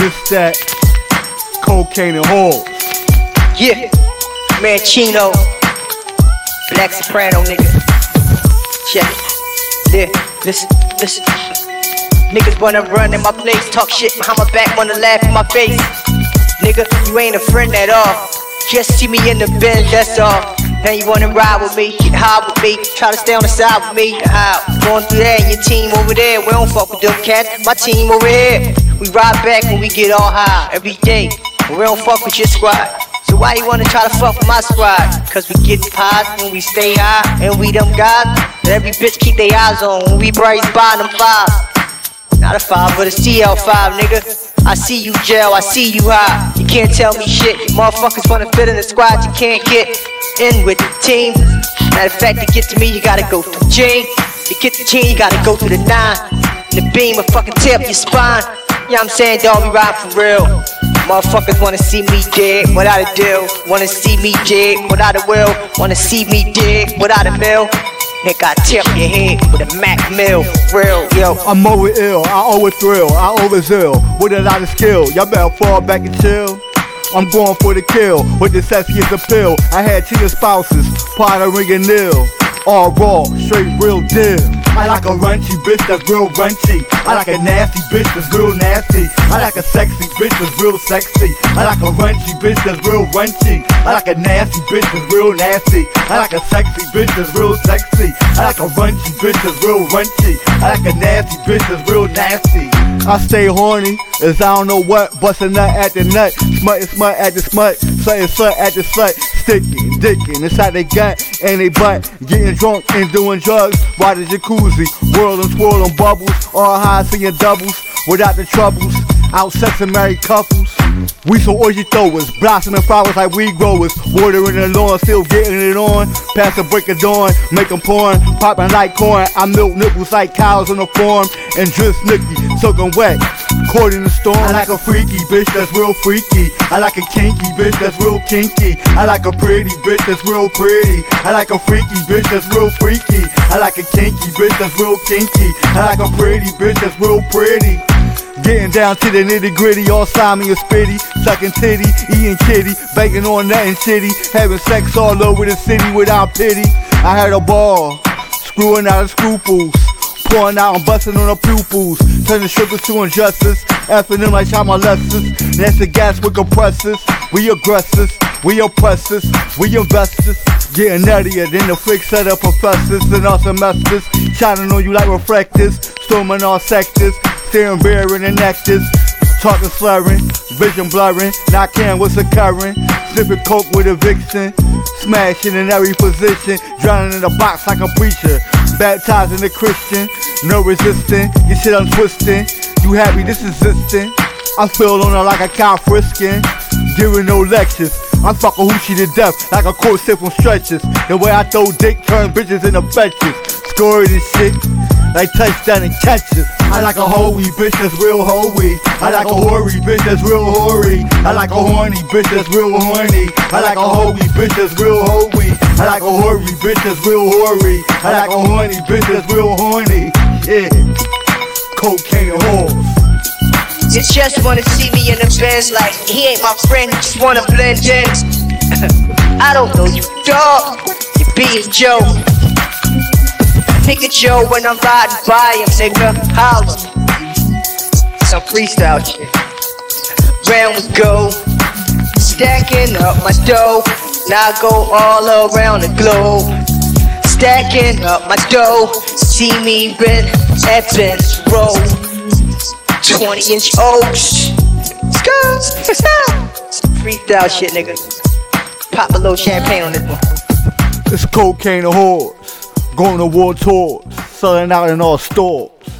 Just that cocaine and whores. Yeah, Manchino, Black Soprano, nigga. Check. Yeah, listen, listen. Niggas wanna run in my place, talk shit behind my back, wanna laugh in my face. Nigga, you ain't a friend at all. Just see me in the bin, that's all. Now you wanna ride with me, get high with me, try to stay on the side with me. How? Going through that and your team over there. We don't fuck with them cats. My team over here. We ride back when we get all high every day. But we don't fuck with your squad. So why you wanna try to fuck with my squad? Cause we get pies when we stay high, and we them guys that every bitch keep their eyes on when we brace by them five. Not a five, but a CL5, nigga. I see you jail, I see you high. You can't tell me shit. You motherfuckers wanna fit in the squad, you can't get in with the team. Matter of fact, to get to me, you gotta go through G. To get the G, you gotta go through the nine. And the beam will fucking up your spine. Know I'm saying, dog? We ride for real. Motherfuckers wanna see me dead without a deal. Wanna see me dead without a will. Wanna see me dead without a mill. Nigga, I tip your head with a Mac mill. Real, yo. I'm over ill, I over thrill, I overzeal with a lot of skill. Y'all better fall back and chill. I'm going for the kill with the Celsius appeal. I had cheating spouses, of ring and nil. All raw, straight real deal. I like a runchy bitch that's real runchy. I like a nasty bitch that's real nasty. I like a sexy bitch that's real sexy. I like a runchy bitch that's real runchy. I like a nasty bitch that's real nasty. I like a sexy bitch that's real sexy. I like a runchy bitch that's real runchy. I like a nasty bitch that's real nasty. I stay horny, as I don't know what, bust a nut at the nut, smut and smut at the smut, slut and slut at the slut, sticking, dicking inside they gut and they butt, getting drunk and doing drugs, while the jacuzzi, whirling, swirling bubbles, all high seeing doubles, without the troubles, out sexing married couples. We so orgy throwers, blossoming flowers like weed growers, watering the lawn, still getting it on, past the break of dawn, making porn, popping like corn, I milk nipples like cows on the farm, and drip snicky, soaking wet, caught in storm. I like a freaky bitch that's real freaky, I like a kinky bitch that's real kinky, I like a pretty bitch that's real pretty, I like a freaky bitch that's real freaky, I like a kinky bitch that's real kinky, I like a pretty bitch that's real pretty. Getting down to the nitty gritty, all slimy and spitty, sucking titty, eating kitty, banging on nothing shitty, having sex all over the city without pity. I had a ball, screwing out of scruples, pouring out and busting on the pupils, turning sugars to injustice, effing them like child molesters. The gas with compressors. We aggressors, we oppressors, we investors. Getting nuttier than the flick set of professors and our semesters. Shining on you like reflectors, storming all sectors, staring bearing and nectars. Talking slurring, vision blurring, not caring what's occurring. Sipping coke with a vixen, smashing in every position, drowning in a box like a preacher. Baptizing a Christian, no resisting, your shit untwisting. You happy this is existing. I feel on her like a cow frisking, giving no lectures. I'm fucking Hoochie to death like a court sip from stretches. The way I throw dick turn bitches into fetches. Scoring and shit like touchdown and catches. I like a hoey bitch that's real hoey. I like a hoary bitch that's real hoary. I like a horny bitch that's real horny. I like a hoey bitch that's real hoey. I like a hoary bitch that's real hoary. I like a horny bitch that's real horny. Yeah. Cocaine and whores. You just wanna see me in the Benz like he ain't my friend, just wanna blend in. I don't know you, dog. You being Joe. Joe when I'm riding by him, nigga. House. Some freestyle shit. Round we go. Stacking up my dough. Now I go all around the globe. Stacking up my dough. See me in Evans roll. 20 inch Oaks. Freestyle shit, nigga. Pop a little champagne on this one. It's cocaine and whores. Going to war tours. Selling out in all stores.